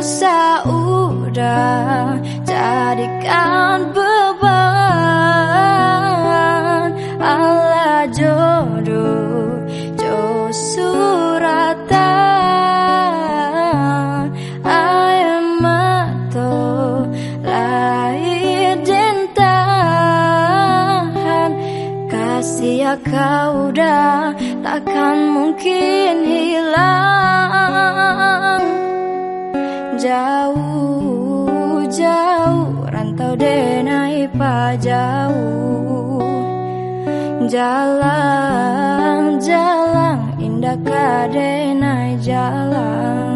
usah udah jadikan beban. Ala jodoh jo suratan. Ayam mato lahir dan tahan kasih kau dah takkan mungkin hilang jauh jauh rantau denai pa jauh jalan jalan indah kadenai jalan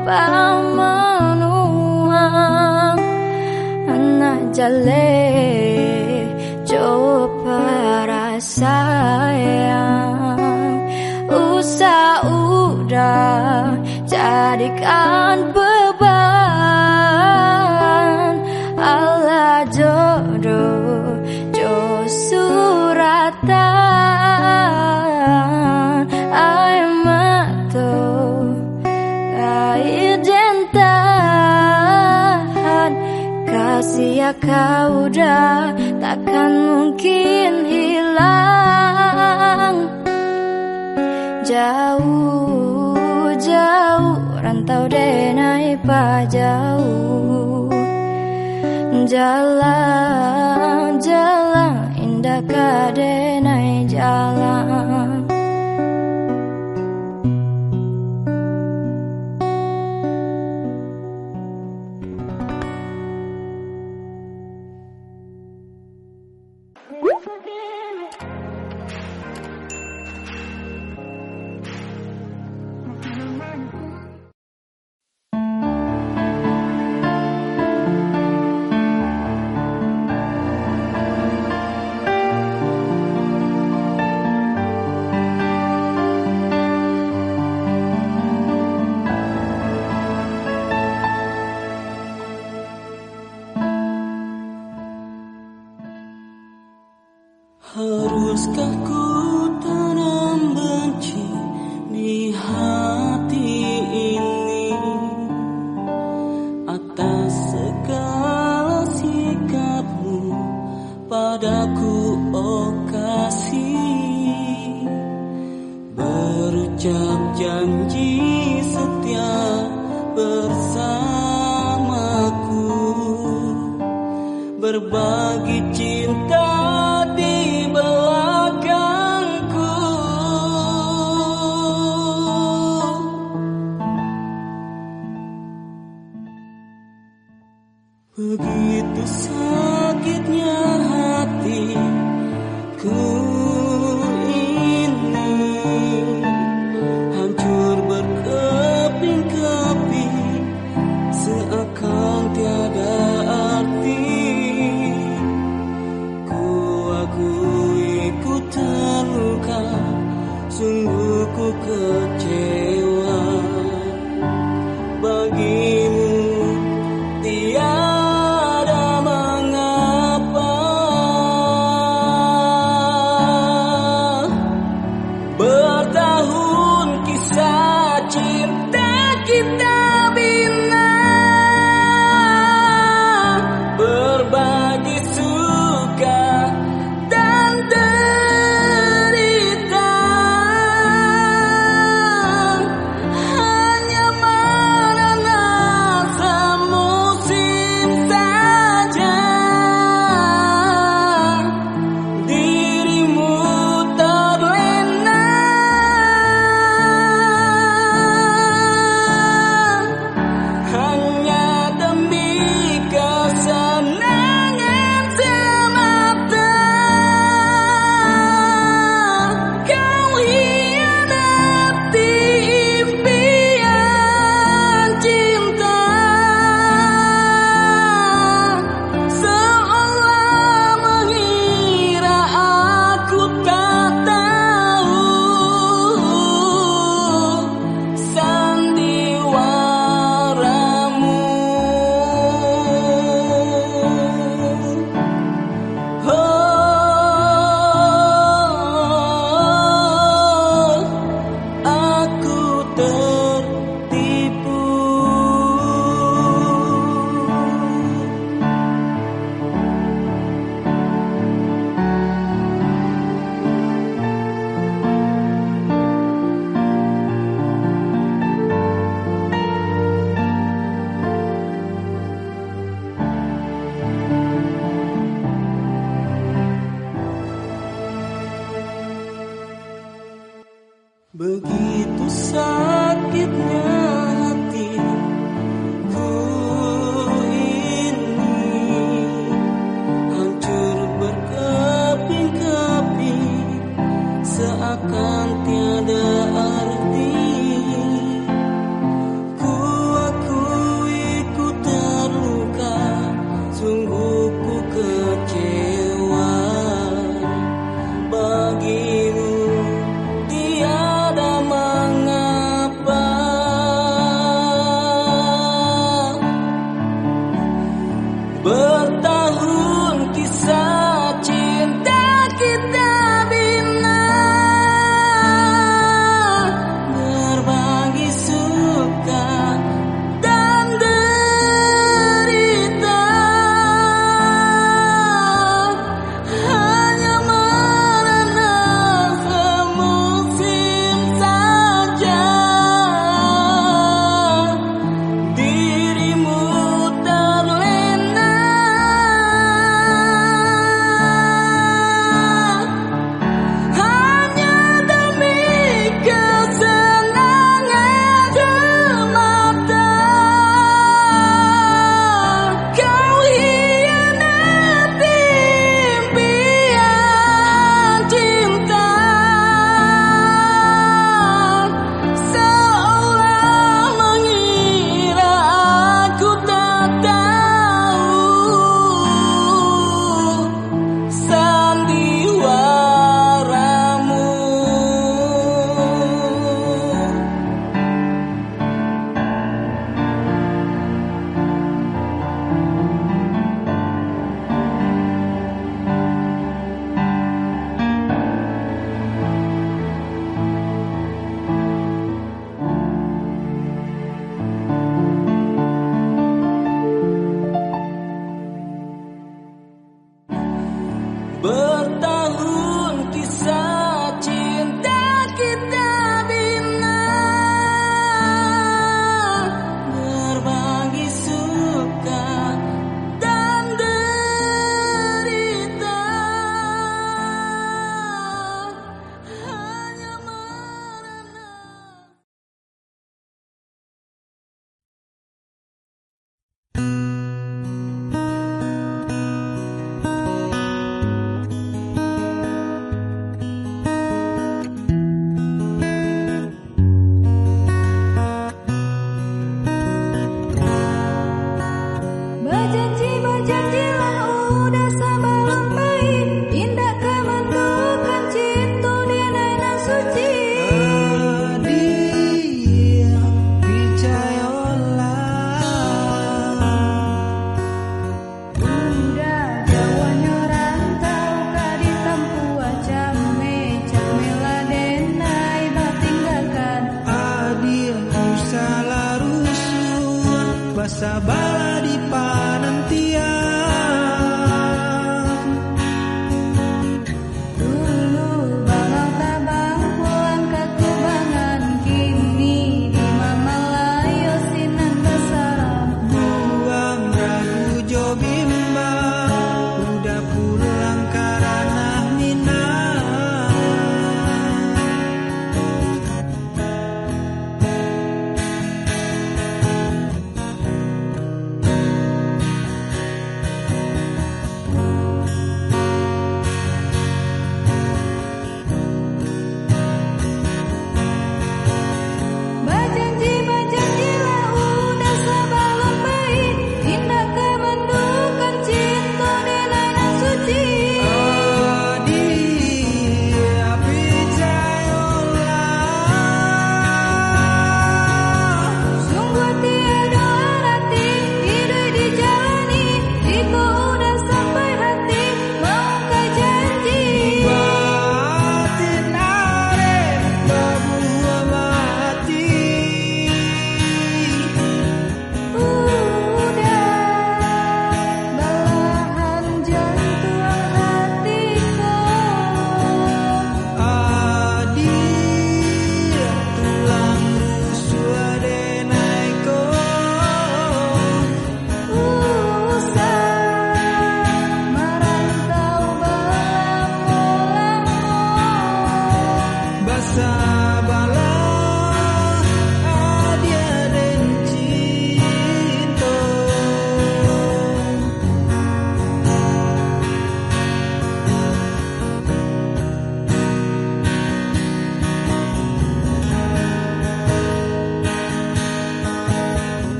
bau pamanuang anak jale coba rasayang usah udah jadikan kau dah takkan mungkin hilang. Jauh jauh rantau denai pa jauh jalan jalan indah kadenai jalan the sun.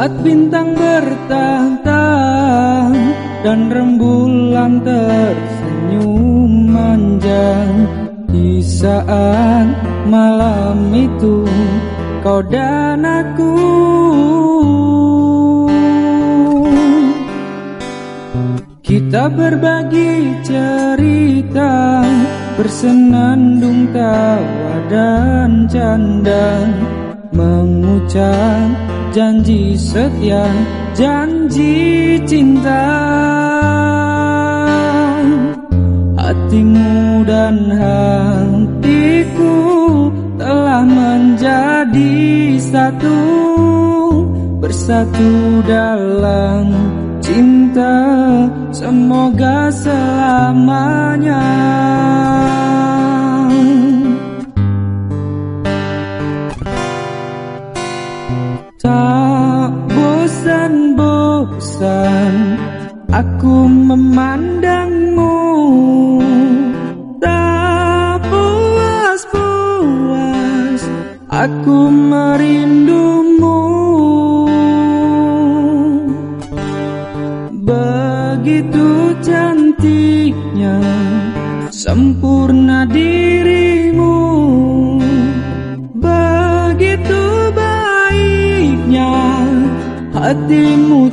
Saat bintang bertahta dan rembulan tersenyum manja Di saat malam itu kau dan aku. Kita berbagi cerita Bersenandung tawa dan canda Mengucap janji setia janji cinta. Hatimu dan hatiku telah menjadi satu bersatu dalam cinta. Semoga selamanya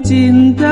hatimu cintaku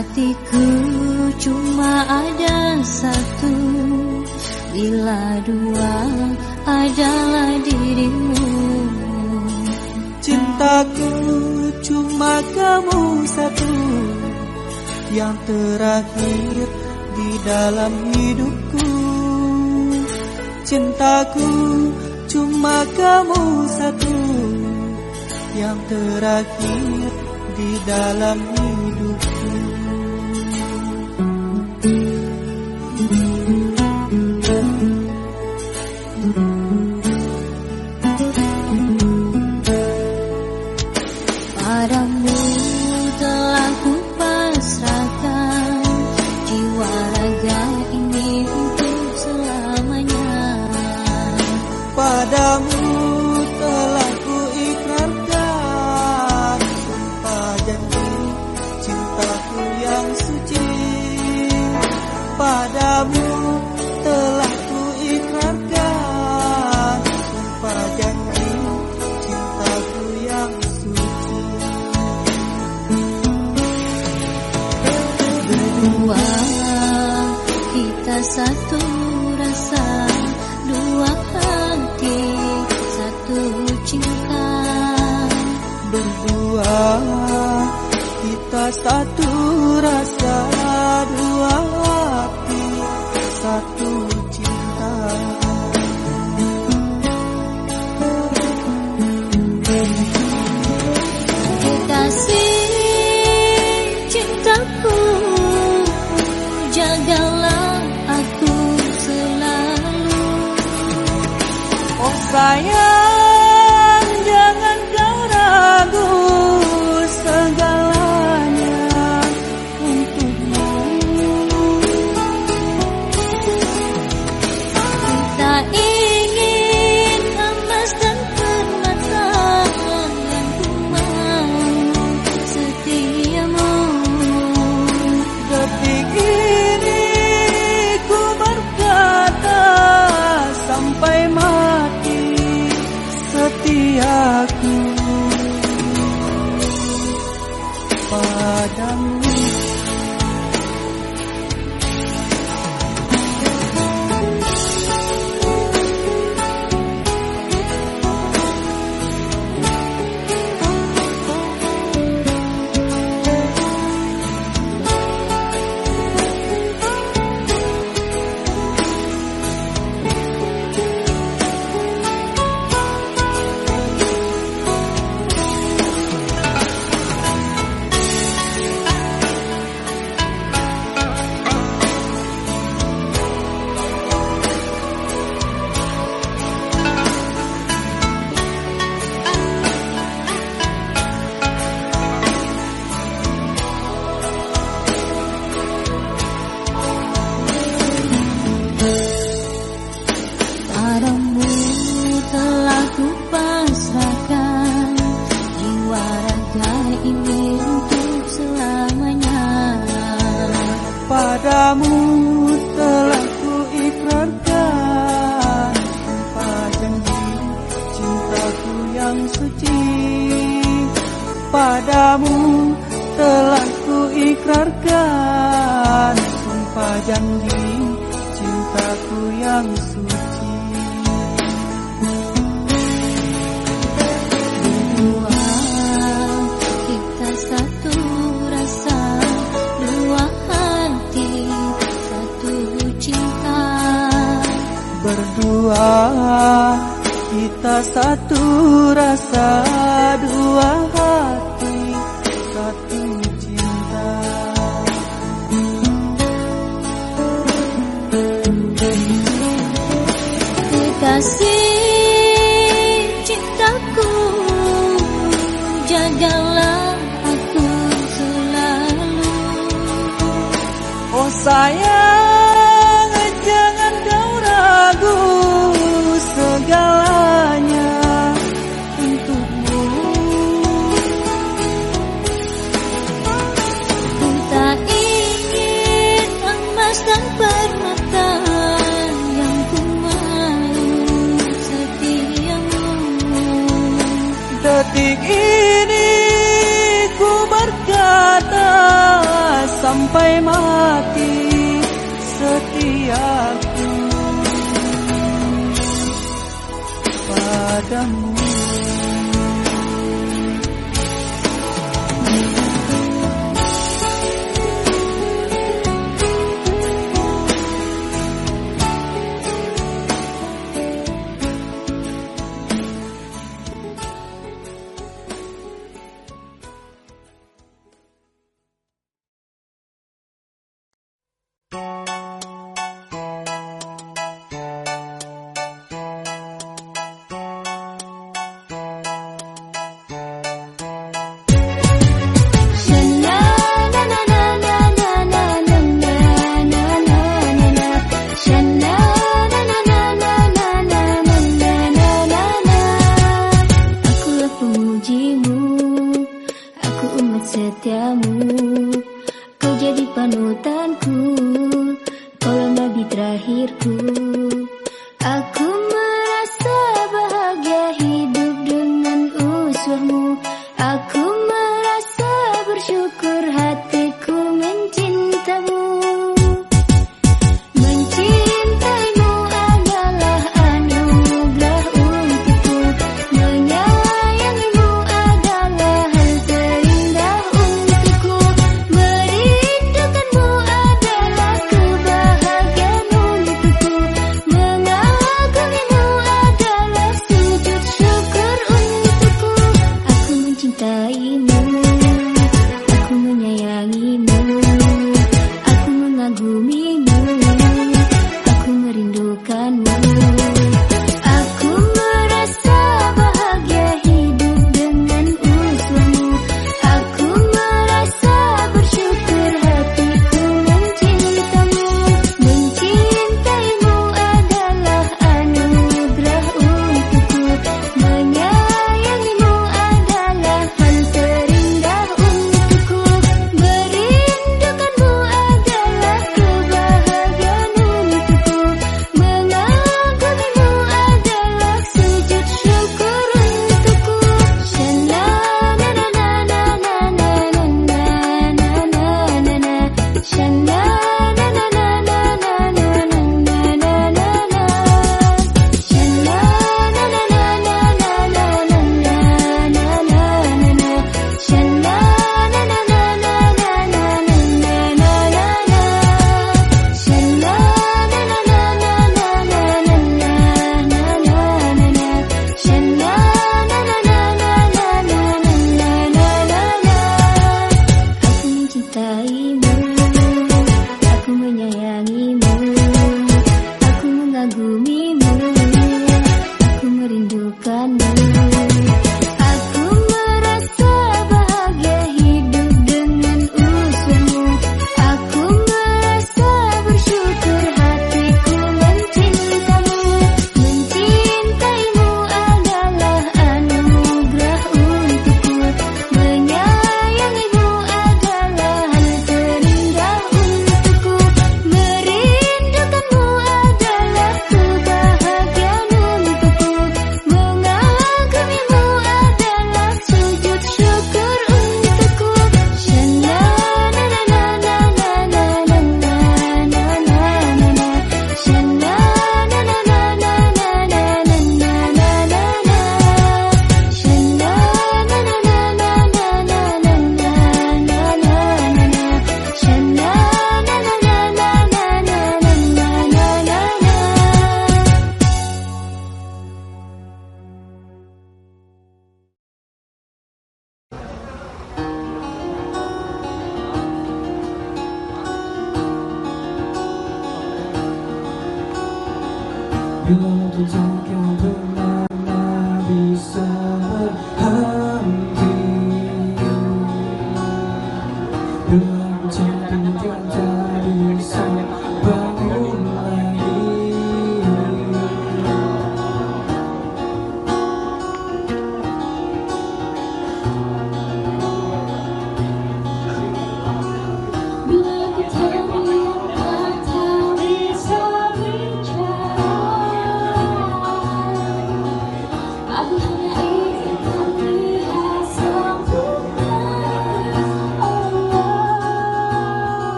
Hatiku cuma ada satu. Bila dua adalah dirimu. Cintaku cuma kamu satu. Yang terakhir di dalam hidupku. Cintaku cuma kamu satu. Yang terakhir di dalam hidupku kita satu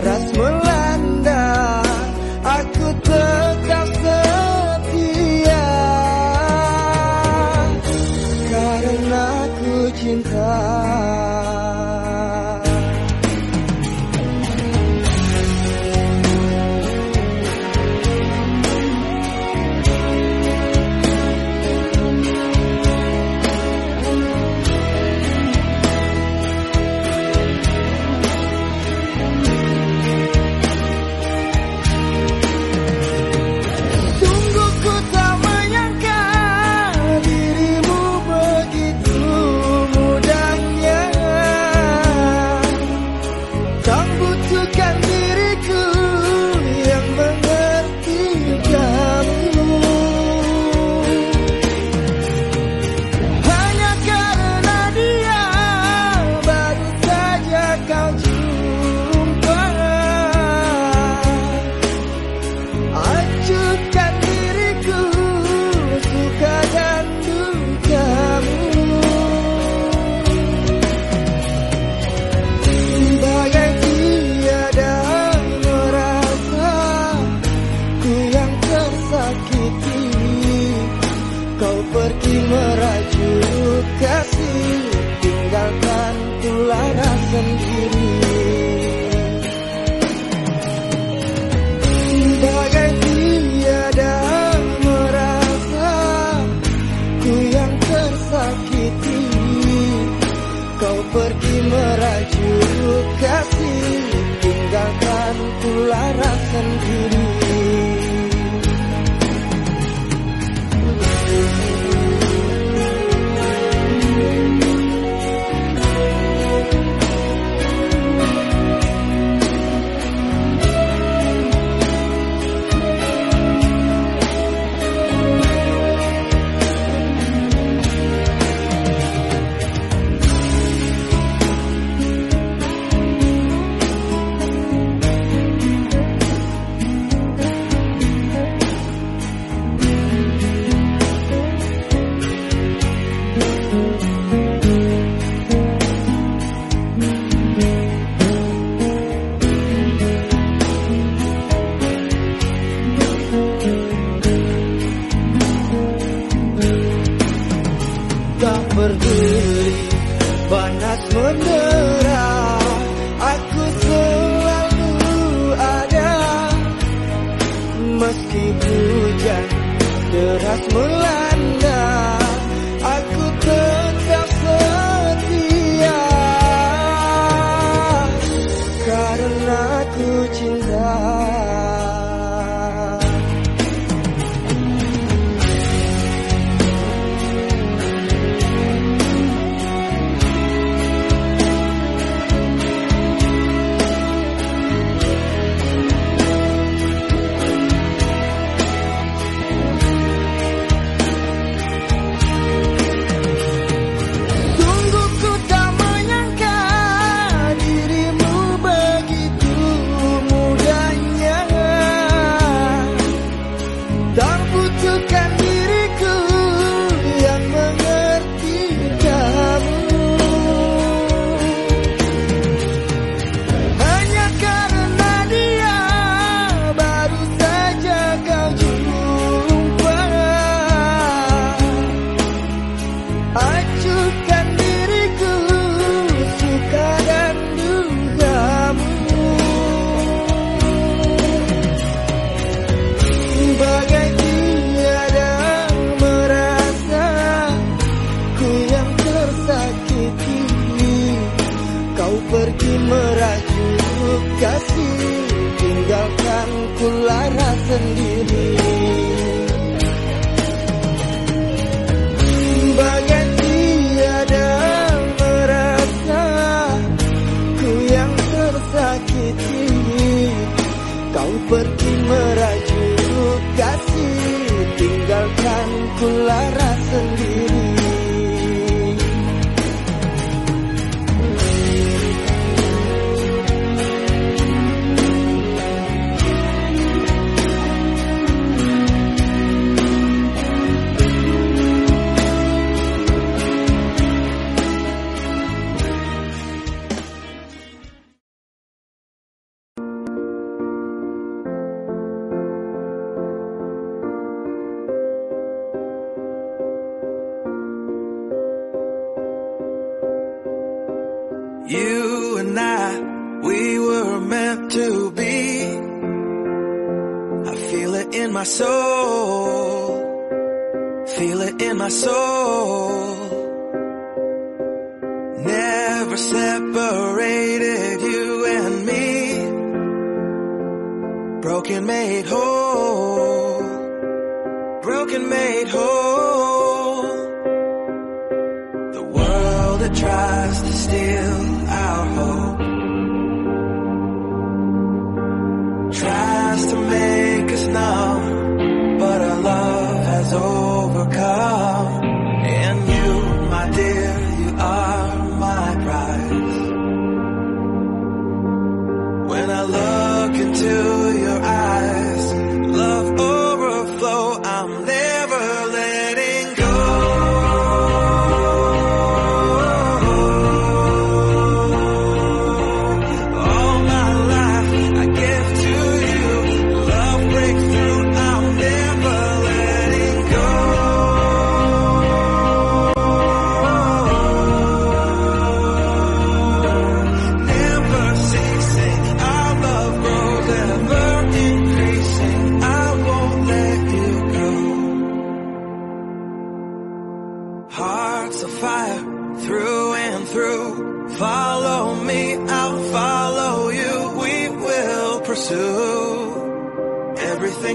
erat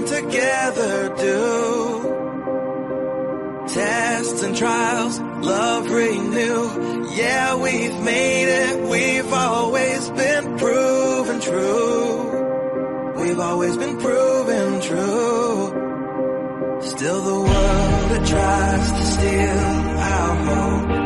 together do. Tests and trials, love renew. Yeah, we've made it. We've always been proven true. We've always been proven true. Still the world that tries to steal our hope.